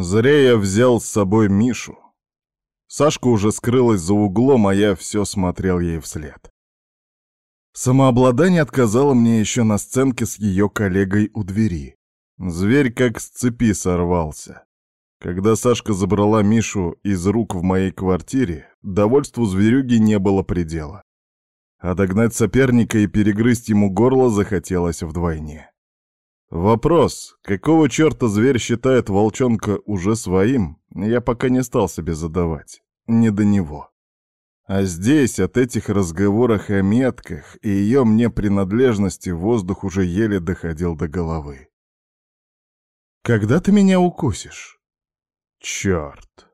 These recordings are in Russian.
Зря я взял с собой Мишу. Сашка уже скрылась за углом, а я все смотрел ей вслед. Самообладание отказало мне еще на сценке с ее коллегой у двери. Зверь как с цепи сорвался. Когда Сашка забрала Мишу из рук в моей квартире, довольству зверюги не было предела. А догнать соперника и перегрызть ему горло захотелось вдвойне. Вопрос, какого черта зверь считает волчонка уже своим, я пока не стал себе задавать. Не до него. А здесь от этих разговоров о метках и ее мне принадлежности воздух уже еле доходил до головы. «Когда ты меня укусишь?» «Черт!»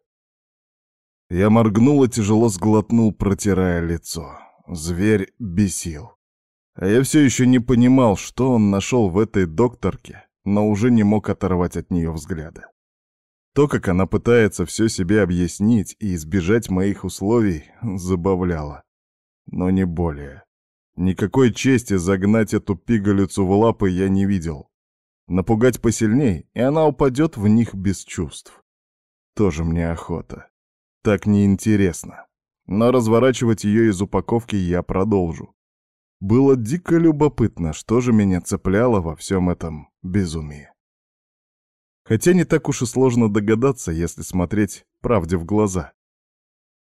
Я моргнул и тяжело сглотнул, протирая лицо. Зверь бесил. А я все еще не понимал, что он нашел в этой докторке, но уже не мог оторвать от нее взгляда. То, как она пытается все себе объяснить и избежать моих условий, забавляло. Но не более. Никакой чести загнать эту пигалицу в лапы я не видел. Напугать посильней, и она упадет в них без чувств. Тоже мне охота. Так неинтересно. Но разворачивать ее из упаковки я продолжу. Было дико любопытно, что же меня цепляло во всем этом безумии. Хотя не так уж и сложно догадаться, если смотреть правде в глаза.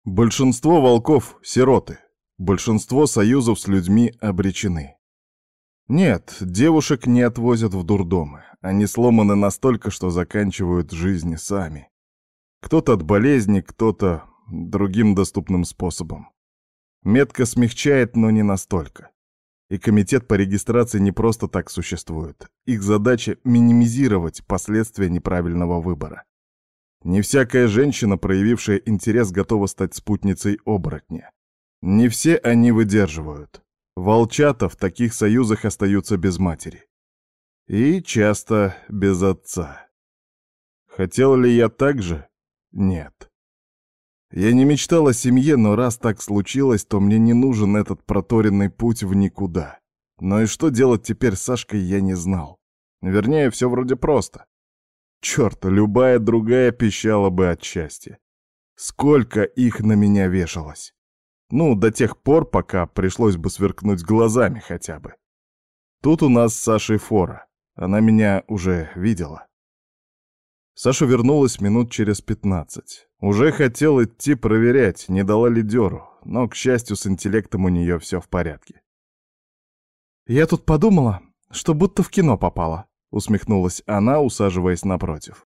Большинство волков — сироты. Большинство союзов с людьми обречены. Нет, девушек не отвозят в дурдомы. Они сломаны настолько, что заканчивают жизни сами. Кто-то от болезни, кто-то другим доступным способом. Метка смягчает, но не настолько. И комитет по регистрации не просто так существует. Их задача — минимизировать последствия неправильного выбора. Не всякая женщина, проявившая интерес, готова стать спутницей оборотня. Не все они выдерживают. Волчата в таких союзах остаются без матери. И часто без отца. Хотел ли я так же? Нет. Я не мечтал о семье, но раз так случилось, то мне не нужен этот проторенный путь в никуда. Но и что делать теперь с Сашкой, я не знал. Вернее, все вроде просто. Черт, любая другая пищала бы от счастья. Сколько их на меня вешалось. Ну, до тех пор, пока пришлось бы сверкнуть глазами хотя бы. Тут у нас с Сашей фора. Она меня уже видела. Саша вернулась минут через пятнадцать. Уже хотел идти проверять, не дала ли дёру, но, к счастью, с интеллектом у нее все в порядке. «Я тут подумала, что будто в кино попала», — усмехнулась она, усаживаясь напротив.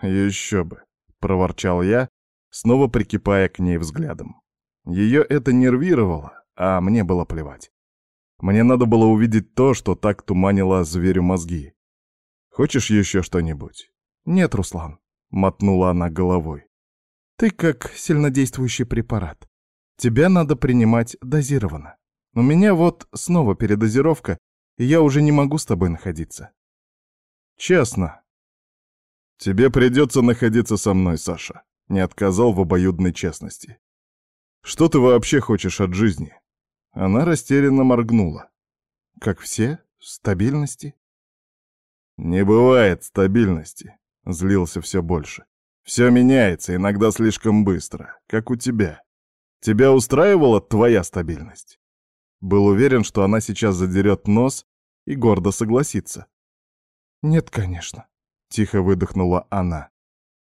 «Еще бы», — проворчал я, снова прикипая к ней взглядом. Ее это нервировало, а мне было плевать. Мне надо было увидеть то, что так туманило зверю мозги. «Хочешь еще что-нибудь?» «Нет, Руслан», — мотнула она головой. Ты как сильнодействующий препарат. Тебя надо принимать дозированно. У меня вот снова передозировка, и я уже не могу с тобой находиться. Честно. Тебе придется находиться со мной, Саша. Не отказал в обоюдной честности. Что ты вообще хочешь от жизни? Она растерянно моргнула. Как все? Стабильности? Не бывает стабильности. Злился все больше. Все меняется, иногда слишком быстро, как у тебя. Тебя устраивала твоя стабильность? Был уверен, что она сейчас задерет нос и гордо согласится. «Нет, конечно», — тихо выдохнула она.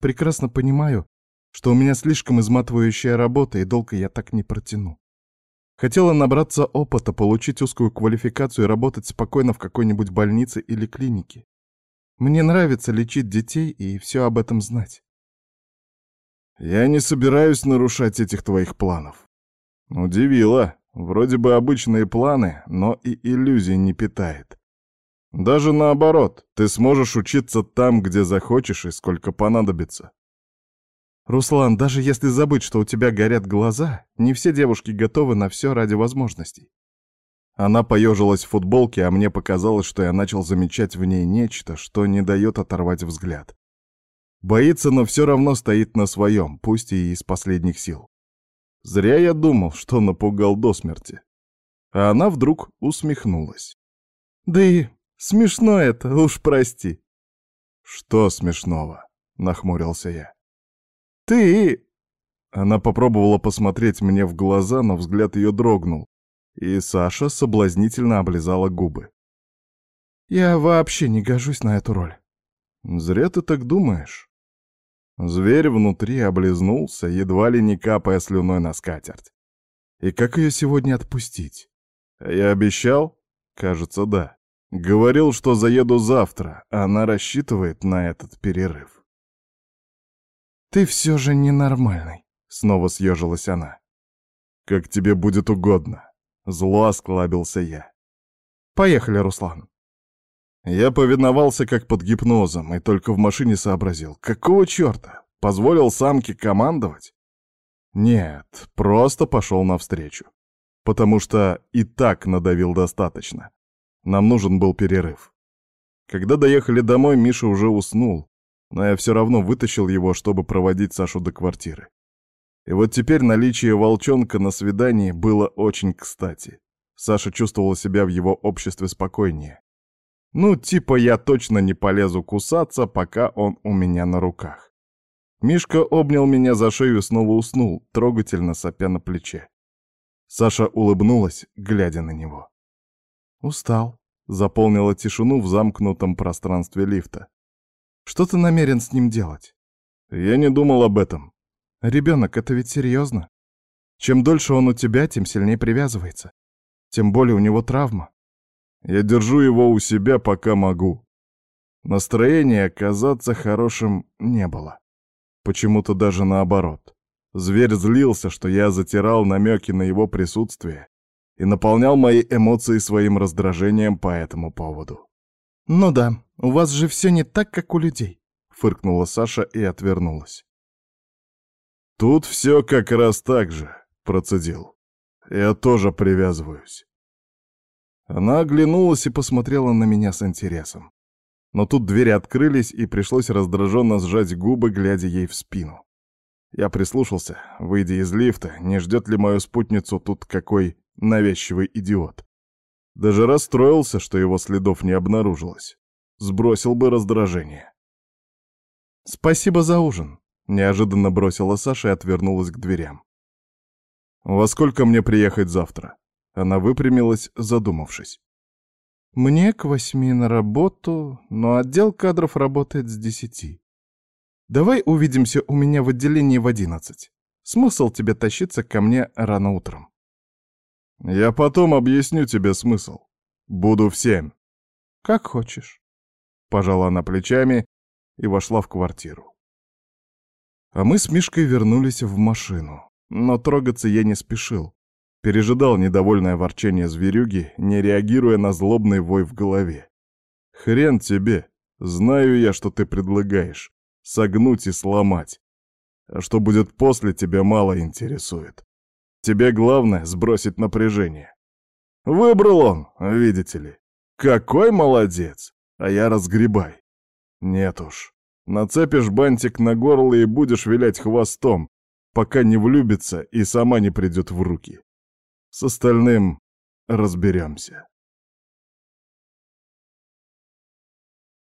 «Прекрасно понимаю, что у меня слишком изматывающая работа, и долго я так не протяну. Хотела набраться опыта, получить узкую квалификацию и работать спокойно в какой-нибудь больнице или клинике. Мне нравится лечить детей и все об этом знать. Я не собираюсь нарушать этих твоих планов. Удивило. Вроде бы обычные планы, но и иллюзий не питает. Даже наоборот, ты сможешь учиться там, где захочешь и сколько понадобится. Руслан, даже если забыть, что у тебя горят глаза, не все девушки готовы на все ради возможностей. Она поежилась в футболке, а мне показалось, что я начал замечать в ней нечто, что не дает оторвать взгляд. Боится, но все равно стоит на своем, пусть и из последних сил. Зря я думал, что напугал до смерти. А она вдруг усмехнулась. Да и смешно это, уж прости. Что смешного? — нахмурился я. «Ты...» Она попробовала посмотреть мне в глаза, но взгляд ее дрогнул, и Саша соблазнительно облизала губы. «Я вообще не гожусь на эту роль». «Зря ты так думаешь». Зверь внутри облизнулся, едва ли не капая слюной на скатерть. И как ее сегодня отпустить? Я обещал? Кажется, да. Говорил, что заеду завтра, а она рассчитывает на этот перерыв. «Ты все же ненормальный», — снова съежилась она. «Как тебе будет угодно», — зло осклабился я. «Поехали, Руслан». Я повиновался как под гипнозом и только в машине сообразил. Какого черта? Позволил самке командовать? Нет, просто пошел навстречу. Потому что и так надавил достаточно. Нам нужен был перерыв. Когда доехали домой, Миша уже уснул, но я все равно вытащил его, чтобы проводить Сашу до квартиры. И вот теперь наличие волчонка на свидании было очень кстати. Саша чувствовал себя в его обществе спокойнее. Ну, типа я точно не полезу кусаться, пока он у меня на руках. Мишка обнял меня за шею и снова уснул, трогательно сопя на плече. Саша улыбнулась, глядя на него. «Устал», — заполнила тишину в замкнутом пространстве лифта. «Что ты намерен с ним делать?» «Я не думал об этом». «Ребенок, это ведь серьезно. Чем дольше он у тебя, тем сильнее привязывается. Тем более у него травма. Я держу его у себя, пока могу. Настроения казаться хорошим не было. Почему-то даже наоборот. Зверь злился, что я затирал намеки на его присутствие и наполнял мои эмоции своим раздражением по этому поводу. «Ну да, у вас же все не так, как у людей», — фыркнула Саша и отвернулась. «Тут все как раз так же», — процедил. «Я тоже привязываюсь. Она оглянулась и посмотрела на меня с интересом. Но тут двери открылись, и пришлось раздраженно сжать губы, глядя ей в спину. Я прислушался, выйдя из лифта, не ждет ли мою спутницу тут какой навязчивый идиот. Даже расстроился, что его следов не обнаружилось. Сбросил бы раздражение. «Спасибо за ужин», — неожиданно бросила Саша и отвернулась к дверям. «Во сколько мне приехать завтра?» Она выпрямилась, задумавшись. «Мне к восьми на работу, но отдел кадров работает с десяти. Давай увидимся у меня в отделении в одиннадцать. Смысл тебе тащиться ко мне рано утром?» «Я потом объясню тебе смысл. Буду в семь». «Как хочешь». Пожала она плечами и вошла в квартиру. А мы с Мишкой вернулись в машину, но трогаться я не спешил. Пережидал недовольное ворчание зверюги, не реагируя на злобный вой в голове. «Хрен тебе! Знаю я, что ты предлагаешь. Согнуть и сломать. А что будет после, тебя мало интересует. Тебе главное — сбросить напряжение. Выбрал он, видите ли. Какой молодец! А я разгребай. Нет уж. Нацепишь бантик на горло и будешь вилять хвостом, пока не влюбится и сама не придет в руки. С остальным разберемся.